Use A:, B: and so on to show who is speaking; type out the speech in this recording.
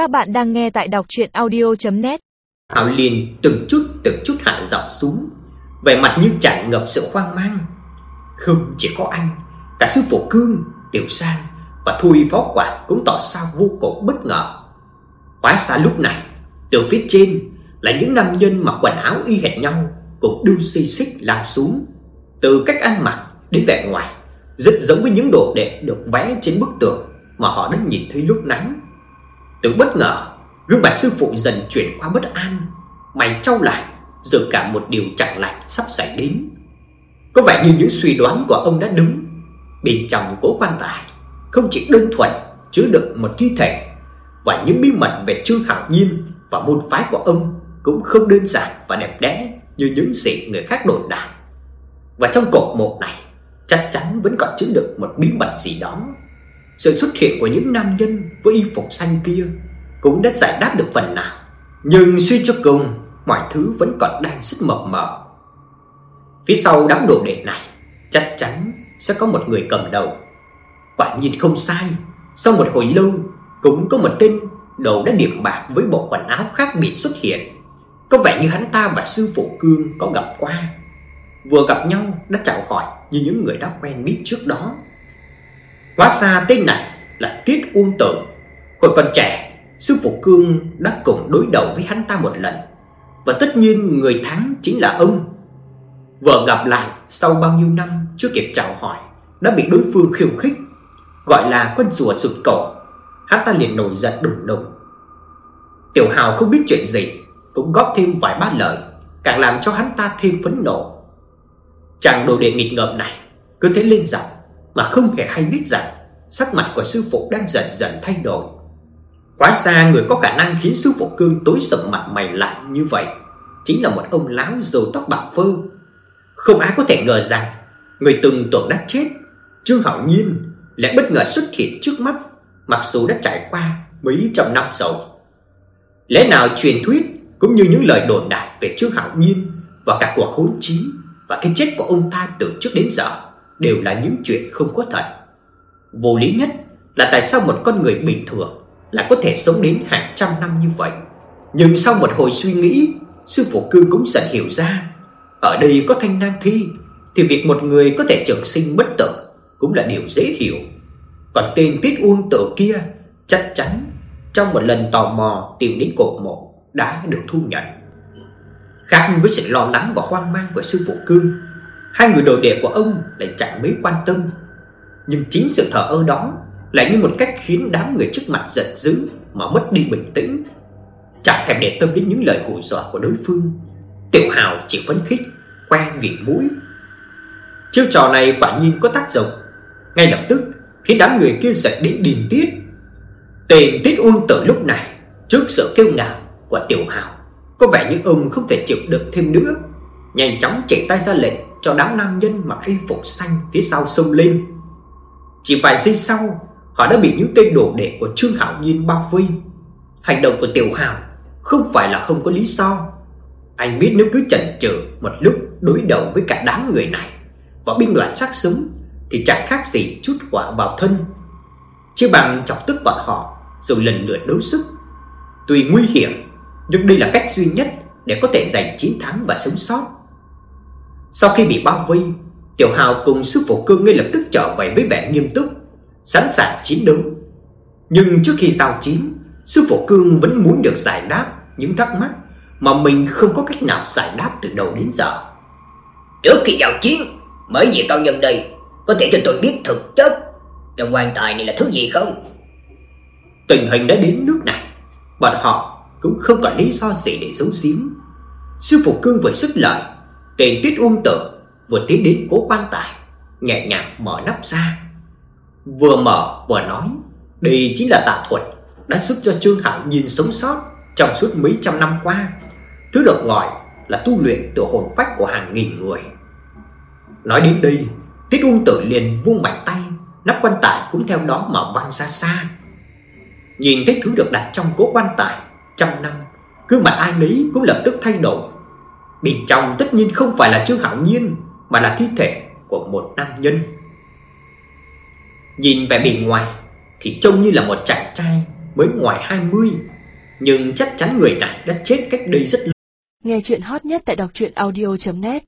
A: Các bạn đang nghe tại đọc chuyện audio.net
B: thảo liền từng chút từng chút hạ giọng xuống. Vẻ mặt như trải ngập sự hoang mang. Không chỉ có anh Cả sư phụ cương, tiểu sang Và Thui phó quản cũng tỏ sao vô cùng bất ngờ. Hóa xa lúc này Từ phía trên là những nam nhân mặc quần áo y hệt nhau Cũng đu xì xích lao xuống. Từ cách ăn mặc đến vẻ ngoài Rất giống với những đồ đệ được vẽ trên bức tường Mà họ đã nhìn thấy lúc nãy từ bất ngờ, gương mặt sư phụ dần chuyển qua bất an, mày trao lại, rồi cả một điều chẳng lành sắp xảy đến. Có vẻ như những suy đoán của ông đã đúng. Bên trong cố quan tài không chỉ đơn thuần chứa đựng một thi thể và những bí mật về Trương Hạo Nhiên và môn phái của ông cũng không đơn giản và đẹp đẽ như những gì người khác đồn đại. Và trong cột mộ này chắc chắn vẫn còn chứa đựng một bí mật gì đó sự xuất hiện của những nam nhân với y phục xanh kia cũng đã giải đáp được phần nào, nhưng suy cho cùng, mọi thứ vẫn còn đang rất mập mờ. Phía sau đám đồ đệ này, chắc chắn sẽ có một người cầm đầu. Quả nhiên không sai, sau một hồi lâu cũng có một tên đầu đã điểm bạc với bộ quần áo khác biệt xuất hiện. Có vẻ như hắn ta và sư phụ Cương có gặp qua. Vừa gặp nhau đã chào hỏi như những người đã quen biết trước đó. Hóa ra tên này là Tiết Uông Tử. Hồi còn trẻ, sư phụ Cương đã cùng đối đầu với hắn ta một lần. Và tất nhiên người thắng chính là ông. Vừa gặp lại sau bao nhiêu năm chưa kịp chào hỏi, đã bị đối phương khiêu khích, gọi là con rùa sụt cổ. Hắn ta liền nổi giận đùng đùng. Tiểu Hào không biết chuyện gì, cũng góp thêm vài ba lời, càng làm cho hắn ta thêm phẫn nộ. Chàng đồ đệ nghịch ngợm này cứ thế lên giọng mà không hề hay biết rằng sắc mặt của sư phụ đang dần dần thay đổi. Quá xa người có khả năng khiến sư phụ Cương tối sầm mặt mày lại như vậy chính là một ông lão râu tóc bạc phơ. Không ai có thể ngờ rằng người từng tưởng đã chết, Trương Hạo Nhiên lại bất ngờ xuất hiện trước mắt, mặc dù đã trải qua mấy trăm năm rồi. Lẽ nào truyền thuyết cũng như những lời đồn đại về Trương Hạo Nhiên và cả cuộc hỗn chiến và cái chết của ông ta từ trước đến giờ đều là những chuyện không có thật. Vô lý nhất là tại sao một con người bình thường lại có thể sống đến hàng trăm năm như vậy. Nhưng sau một hồi suy nghĩ, sư phụ Cương cũng dần hiểu ra, ở đây có thanh nan thi thì việc một người có thể trường sinh bất tử cũng là điều dễ hiểu. Còn tên Tiết Uông Tử kia chắc chắn trong một lần tò mò tìm đến cổ mộ đã được thu nhận. Khác với sự lo lắng và hoang mang của sư phụ Cương, hai người đồ đệ của ông lại chẳng mấy quan tâm. Nhưng chính sự thờ ơ đó lại như một cách khiến đám người trước mặt giận dữ mà mất đi bình tĩnh. Chẳng thèm để tâm đến những lời hù dọa của đối phương. Tiểu Hào chỉ phấn khích, que nghỉ mũi. Chiêu trò này quả nhiên có tác dụng. Ngay lập tức khiến đám người kia giận đến điên tiết. Tên Tiết Uông Tử lúc này trước sự kêu ngạo của Tiểu Hào, có vẻ như ông không thể chịu đựng thêm nữa, nhanh chóng chạy tay ra lệnh cho đám nam nhân mặc y phục xanh phía sau sông lên. Chỉ vài giây sau, họ đã bị những tên đồ đệ của Trương Hạo Nhiên bao vây. Hành động của Tiểu Hào không phải là không có lý do. Anh biết nếu cứ chần chừ một lúc đối đầu với cả đám người này và binh đoàn sắc súng thì chẳng khác gì chút hỏa vào thân. Chỉ bằng chọc tức bọn họ rồi lần lượt đấu sức. Tuy nguy hiểm, nhưng đây là cách duy nhất để có thể giành chiến thắng và sống sót. Sau khi bị bao vây, Tiểu Hào cùng sư phụ Cương ngay lập tức trở về với vẻ nghiêm túc, sẵn sàng chiến đấu. Nhưng trước khi giao chiến, sư phụ Cương vẫn muốn được giải đáp những thắc mắc mà mình không có cách nào giải đáp từ đầu đến giờ.
C: Trước khi giao chiến, mấy vị cao nhân đây có thể cho tôi biết thực chất trong quan tài này là thứ gì không?
B: Tình hình đã đến nước này, bọn họ cũng không còn lý do gì để giấu giếm. Sư phụ Cương vừa dứt lời, tên Tuyết um Uông Tử vừa tiến đến cố quan tài, nhẹ nhàng mở nắp ra. Vừa mở vừa nói, đây chính là tà thuật đã giúp cho Trương Hạo nhìn sống sót trong suốt mấy trăm năm qua. Thứ được gọi là tu luyện tự hồn phách của hàng nghìn người. Nói đến đây, Tiết Ung um Tử liền vung mạnh tay, nắp quan tài cũng theo đó mà văng ra xa. Nhìn thấy thứ được đặt trong cố quan tài trăm năm, gương mặt ai nấy cũng lập tức thay đổi. Bên trong tất nhiên không phải là Trương Hạo Nhiên, mà là thi thể của một nam nhân. Nhìn vẻ bề ngoài thì trông như là một chàng trai mới ngoài 20, nhưng chắc chắn người này đã chết cách đây rất lâu.
D: Nghe chuyện hot nhất tại đọc truyện audio net